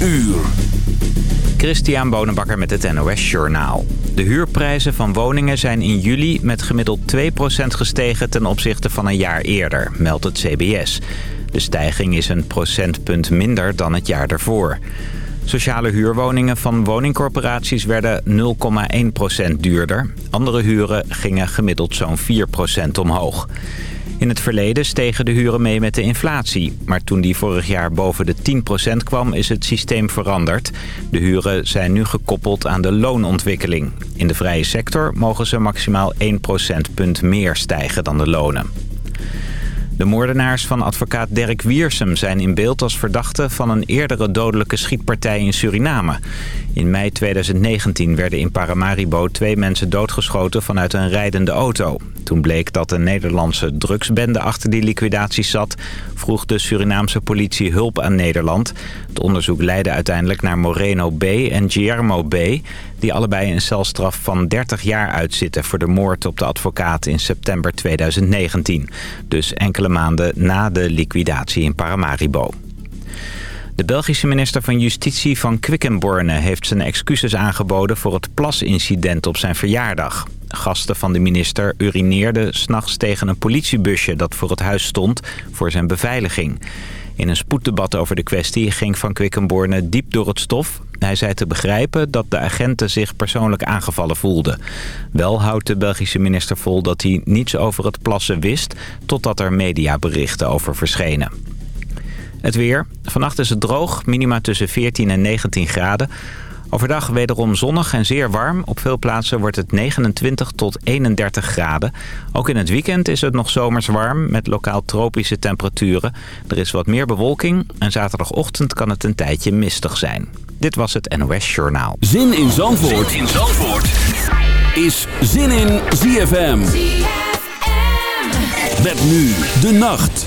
uur. Christian Bonenbakker met het NOS Journaal. De huurprijzen van woningen zijn in juli met gemiddeld 2% gestegen ten opzichte van een jaar eerder, meldt het CBS. De stijging is een procentpunt minder dan het jaar daarvoor. Sociale huurwoningen van woningcorporaties werden 0,1% duurder. Andere huren gingen gemiddeld zo'n 4% omhoog. In het verleden stegen de huren mee met de inflatie. Maar toen die vorig jaar boven de 10% kwam is het systeem veranderd. De huren zijn nu gekoppeld aan de loonontwikkeling. In de vrije sector mogen ze maximaal 1 procentpunt meer stijgen dan de lonen. De moordenaars van advocaat Dirk Wiersum zijn in beeld als verdachten van een eerdere dodelijke schietpartij in Suriname. In mei 2019 werden in Paramaribo twee mensen doodgeschoten vanuit een rijdende auto. Toen bleek dat een Nederlandse drugsbende achter die liquidatie zat... vroeg de Surinaamse politie hulp aan Nederland. Het onderzoek leidde uiteindelijk naar Moreno B. en Guillermo B... die allebei een celstraf van 30 jaar uitzitten... voor de moord op de advocaat in september 2019. Dus enkele maanden na de liquidatie in Paramaribo. De Belgische minister van Justitie van Quickenborne heeft zijn excuses aangeboden voor het plasincident op zijn verjaardag. Gasten van de minister urineerden s'nachts tegen een politiebusje dat voor het huis stond voor zijn beveiliging. In een spoeddebat over de kwestie ging Van Quickenborne diep door het stof. Hij zei te begrijpen dat de agenten zich persoonlijk aangevallen voelden. Wel houdt de Belgische minister vol dat hij niets over het plassen wist... totdat er mediaberichten over verschenen. Het weer. Vannacht is het droog, minima tussen 14 en 19 graden. Overdag wederom zonnig en zeer warm. Op veel plaatsen wordt het 29 tot 31 graden. Ook in het weekend is het nog zomers warm met lokaal tropische temperaturen. Er is wat meer bewolking en zaterdagochtend kan het een tijdje mistig zijn. Dit was het NOS Journaal. Zin in Zandvoort, zin in Zandvoort. is Zin in ZFM. ZFM. Met nu de nacht.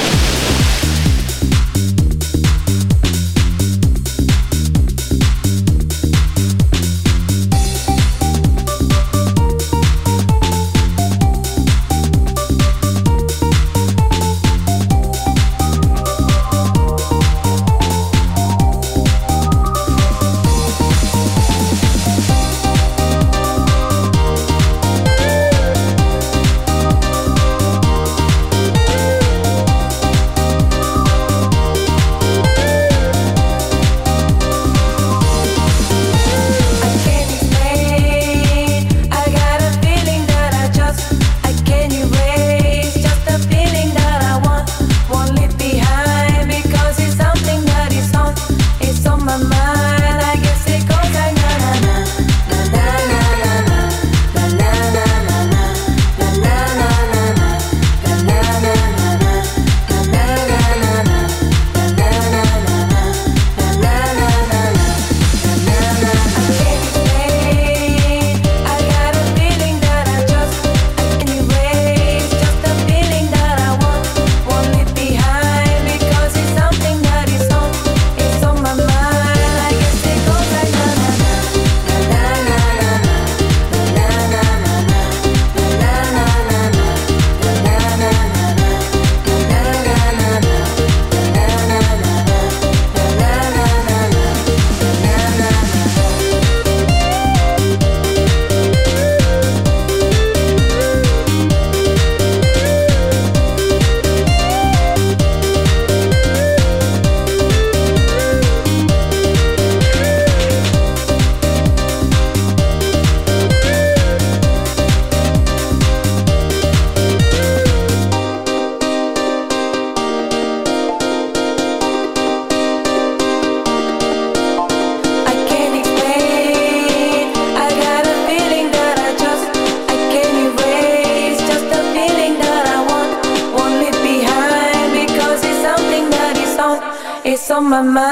my mind.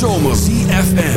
zomer. ZFM.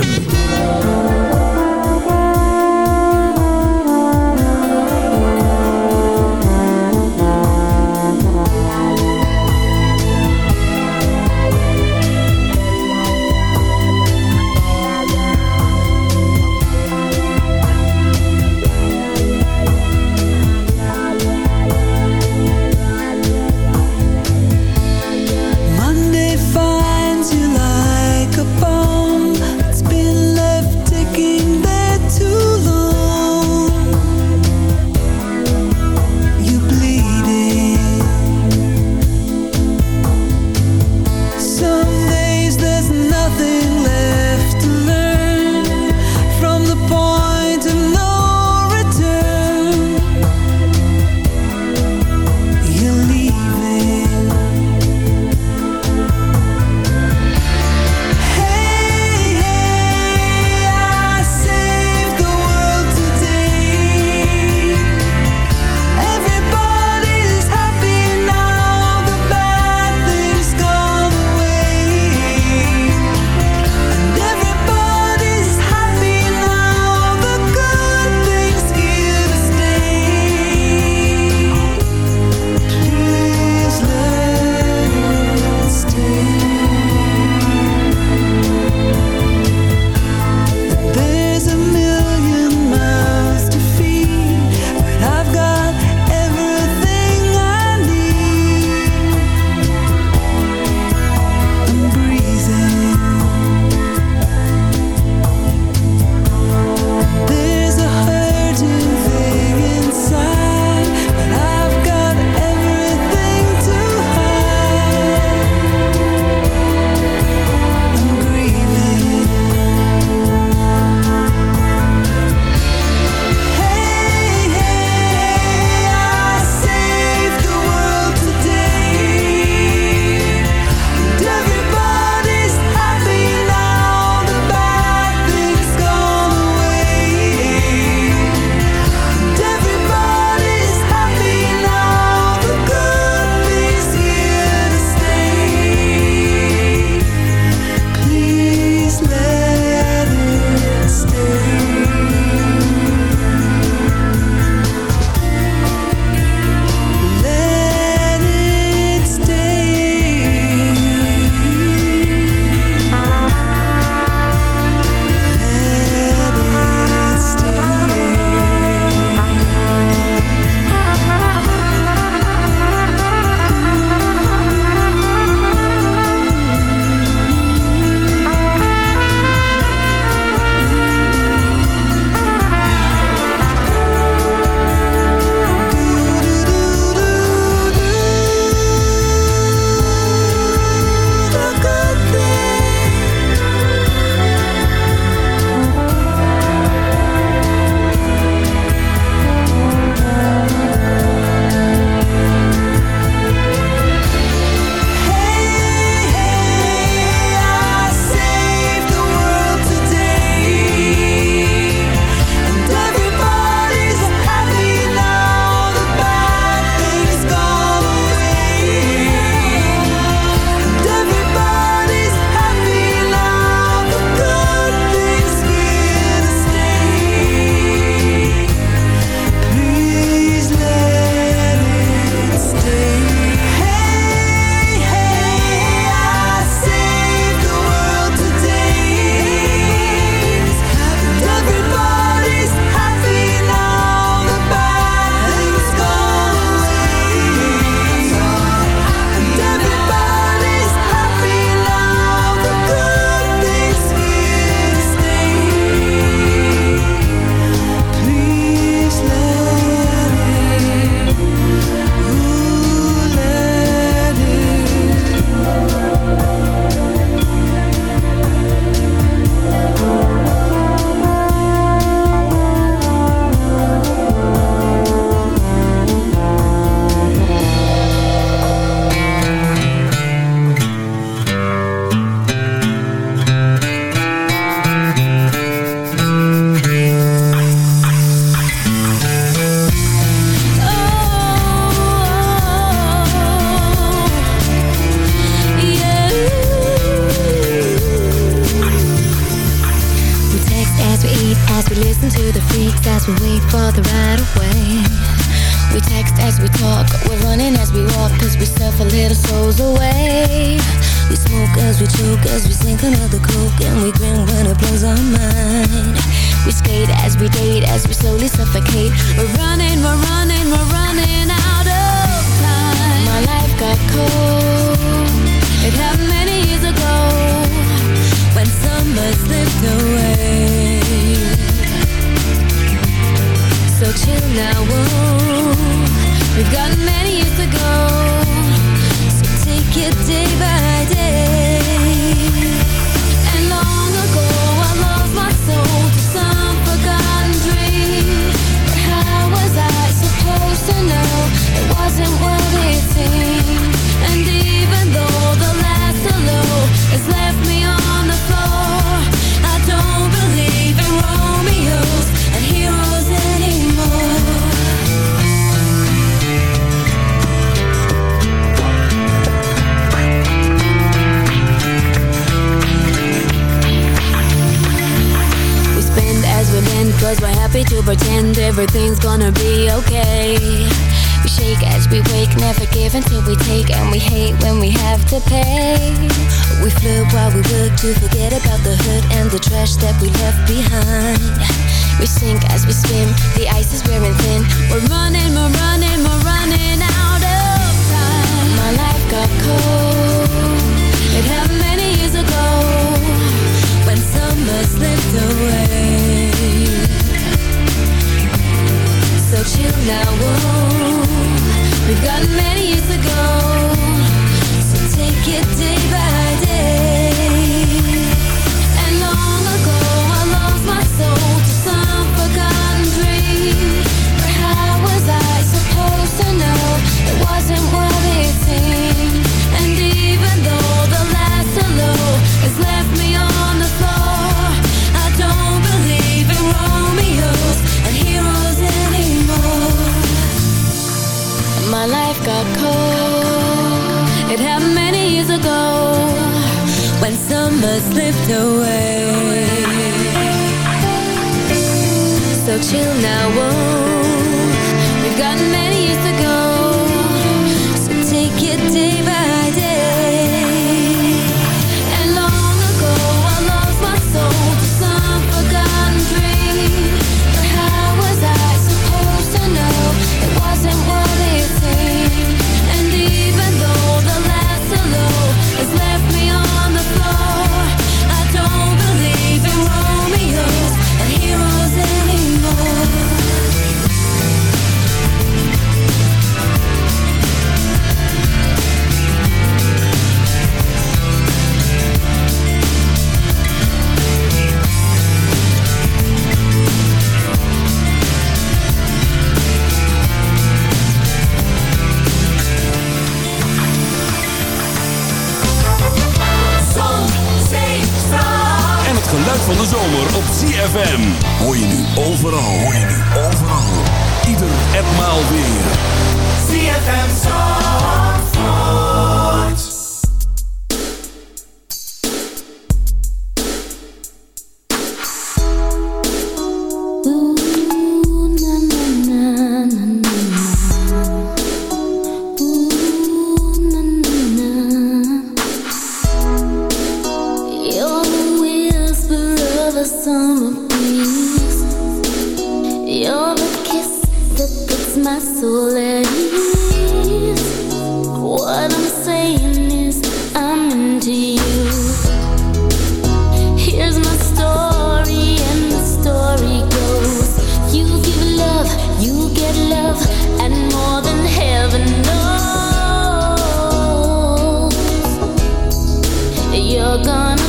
Gonna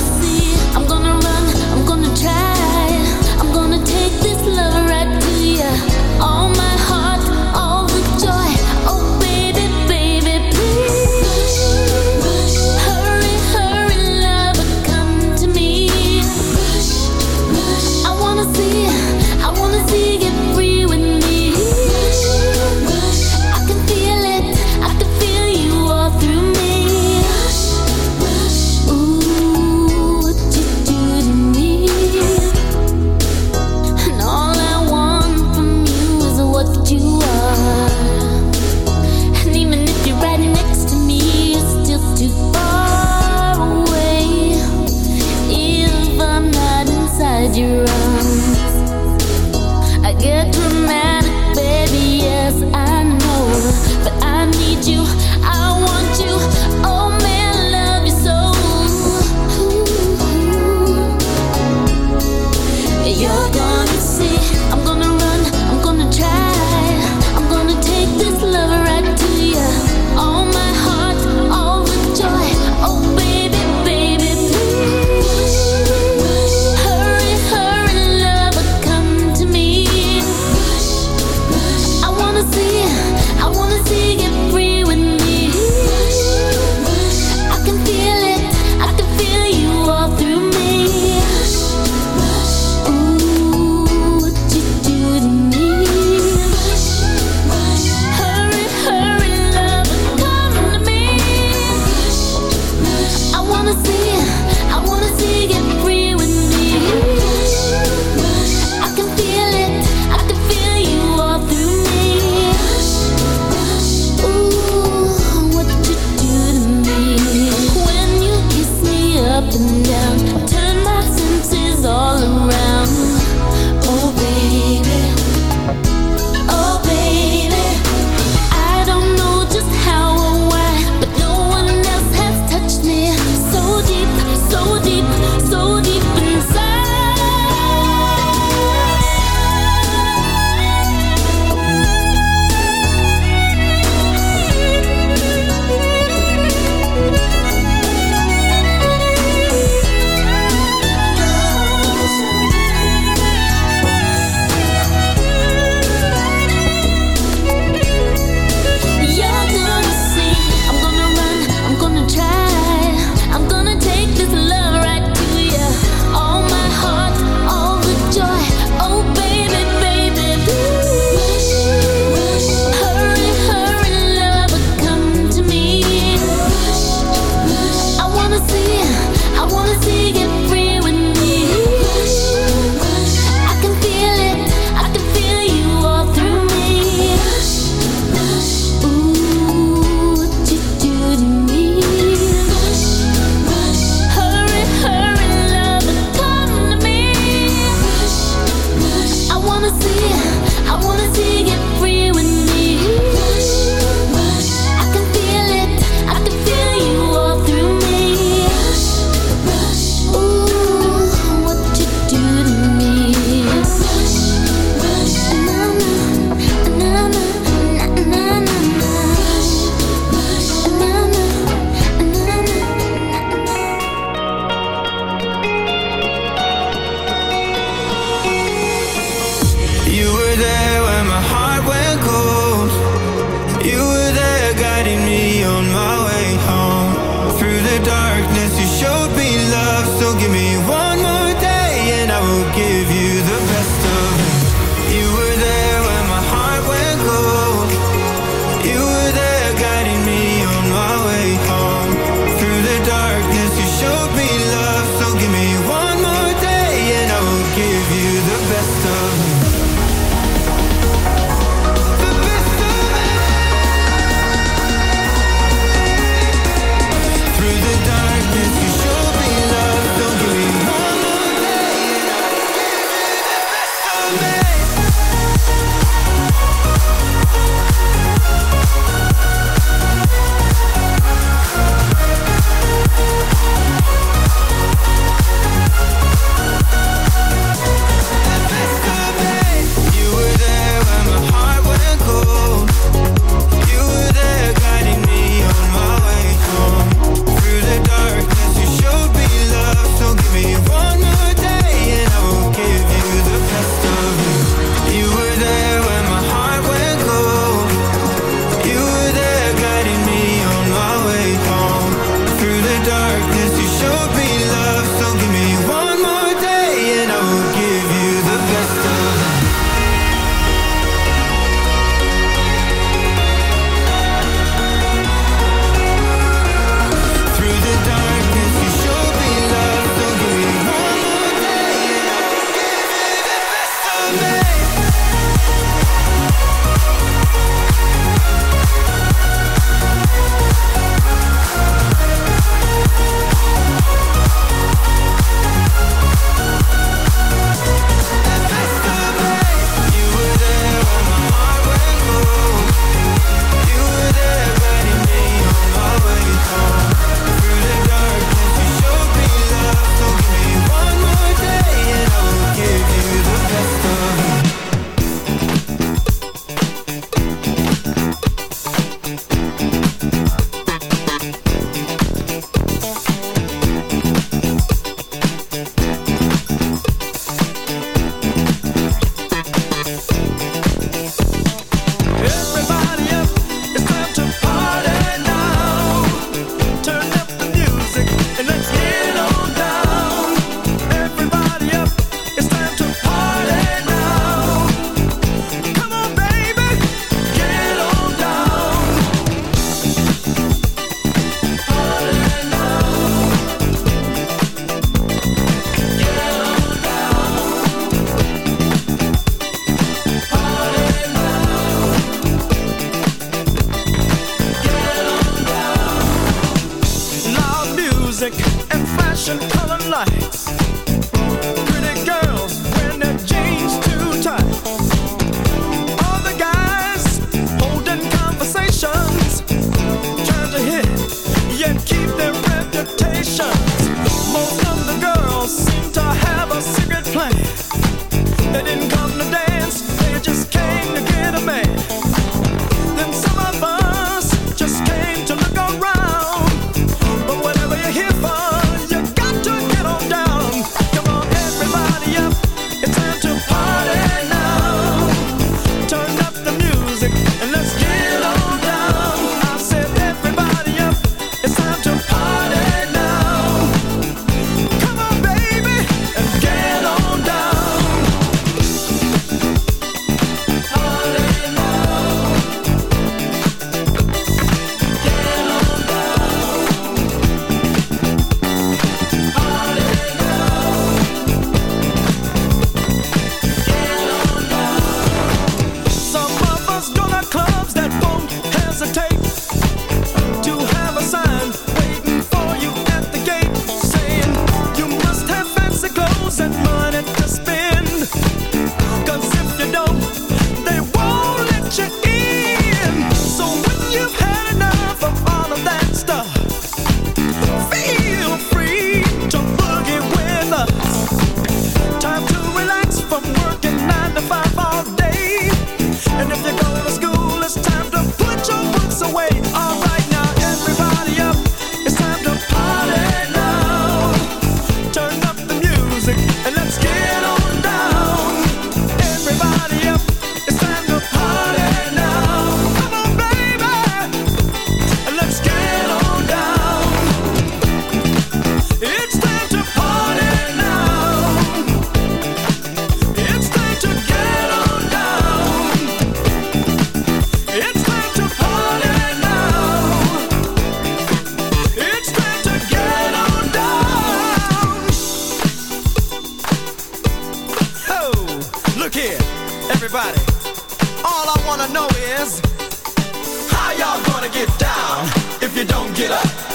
ZFM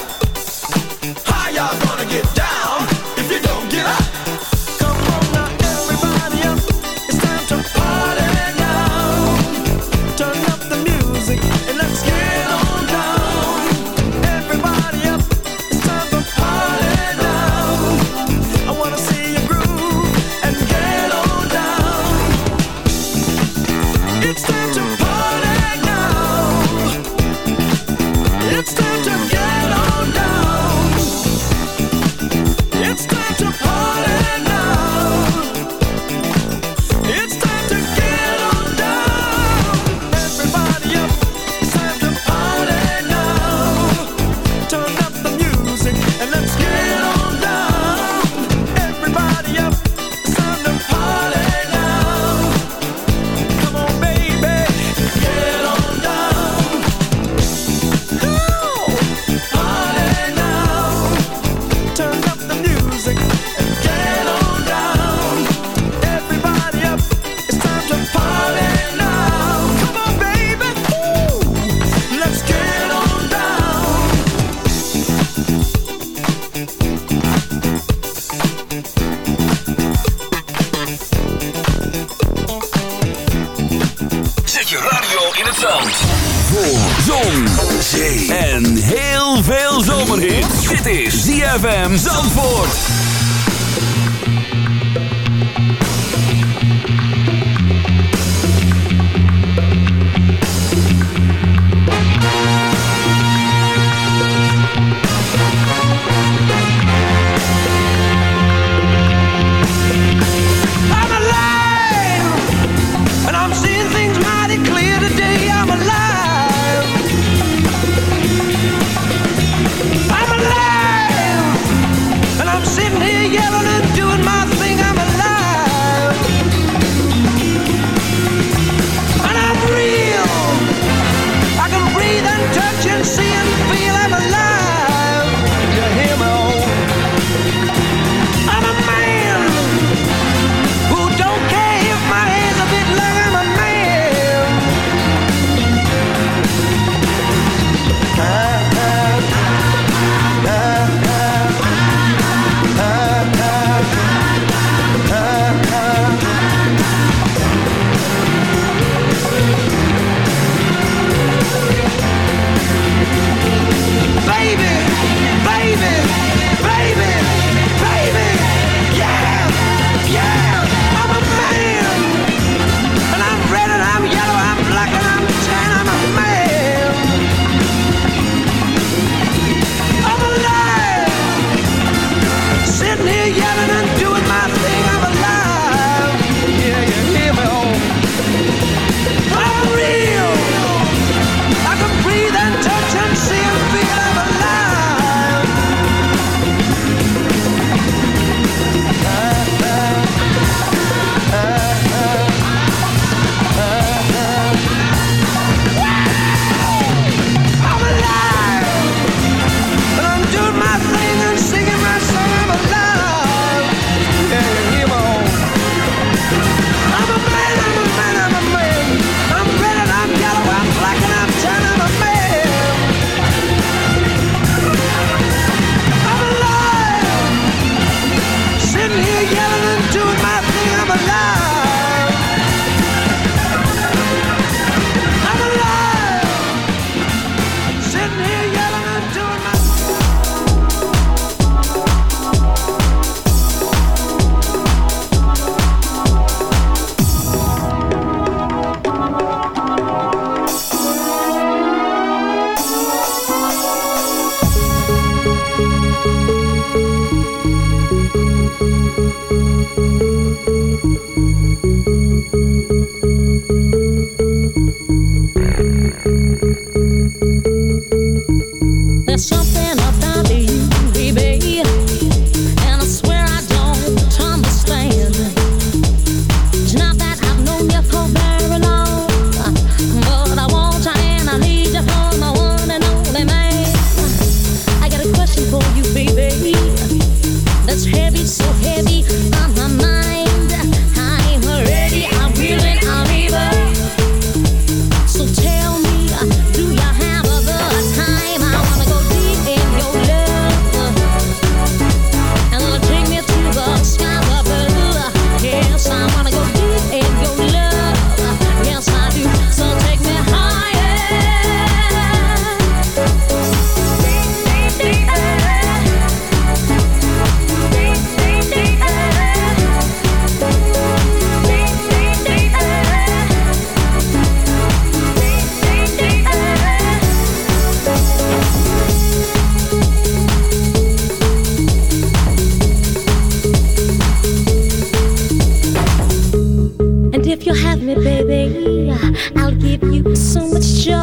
You'll have me, baby, I'll give you so much joy.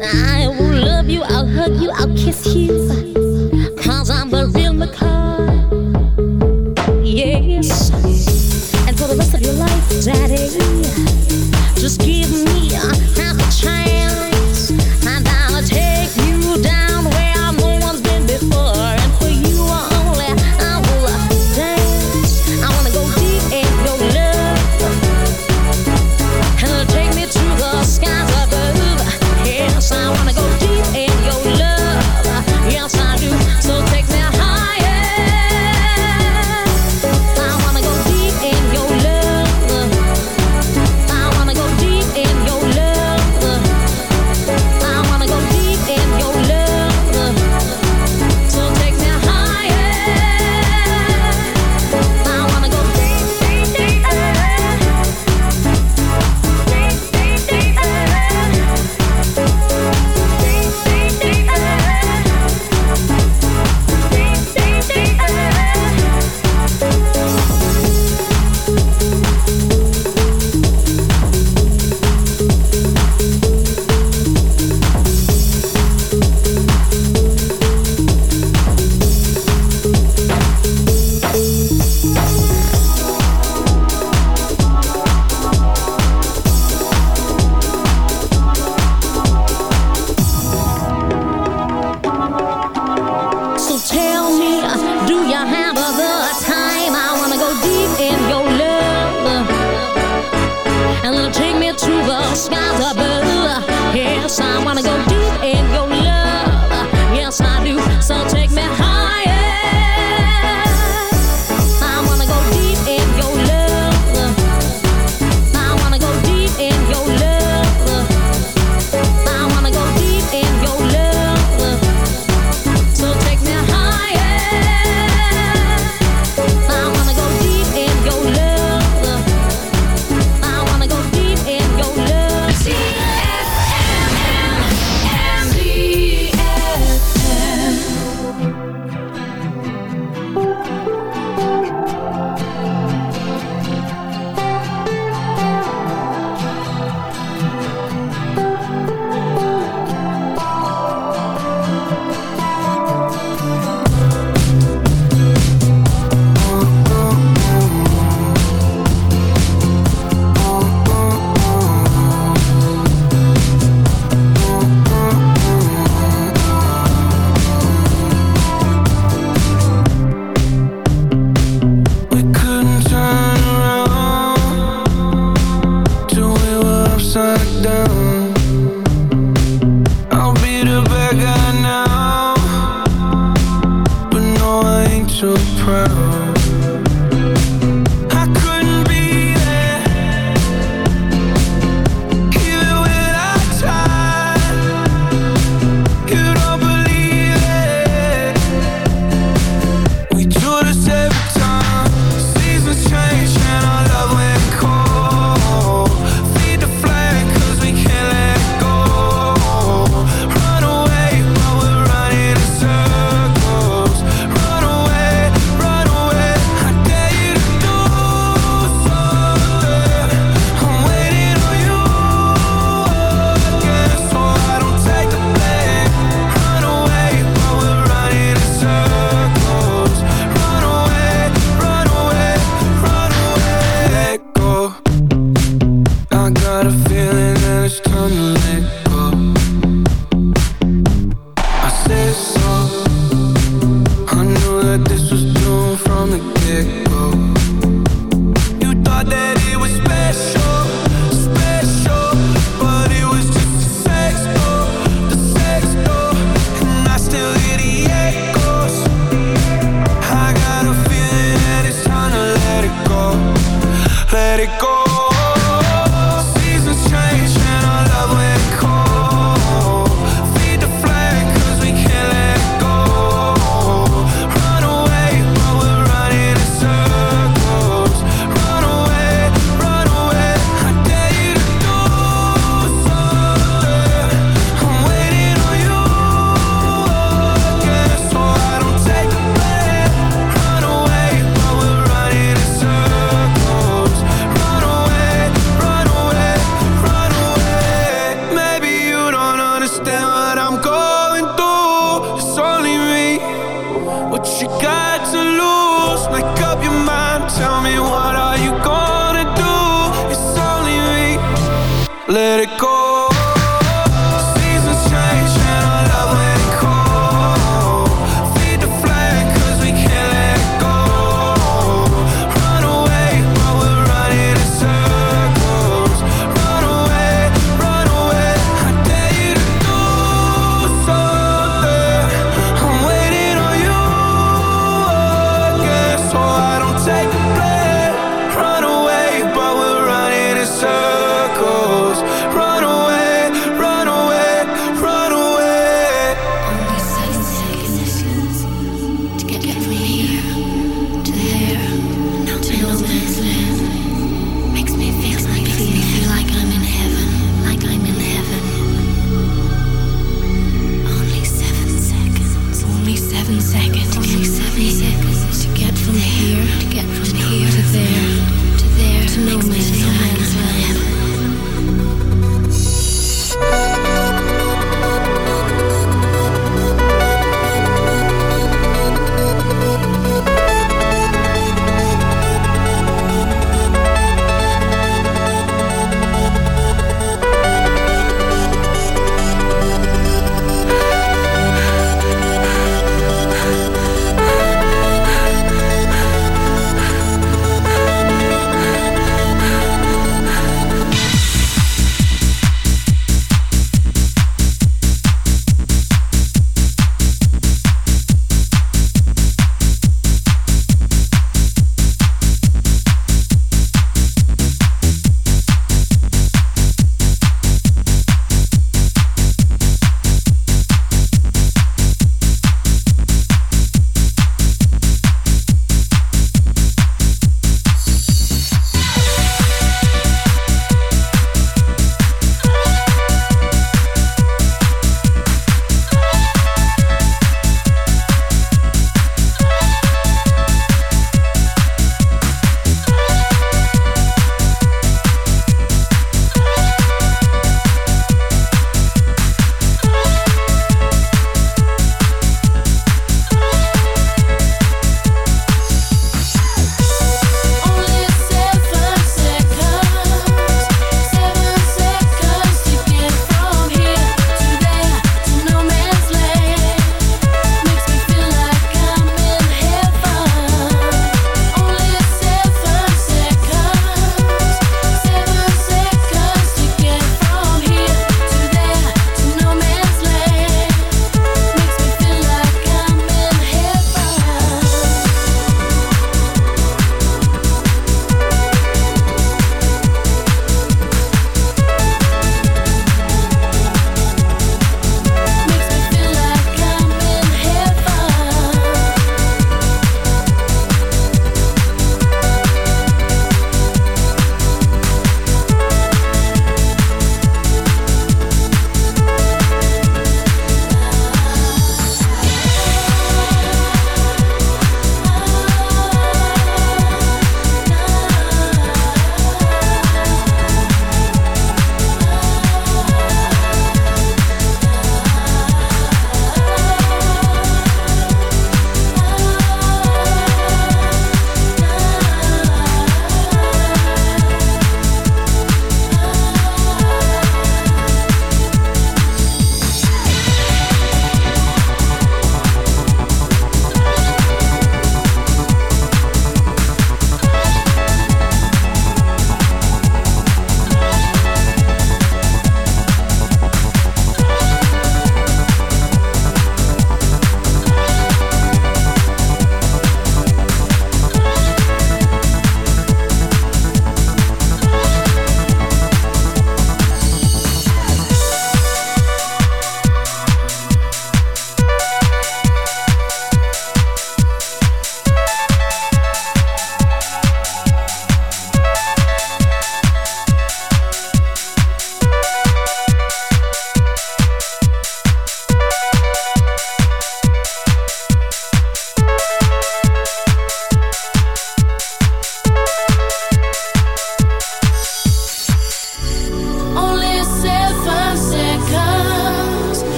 I will love you, I'll hug you, I'll kiss you.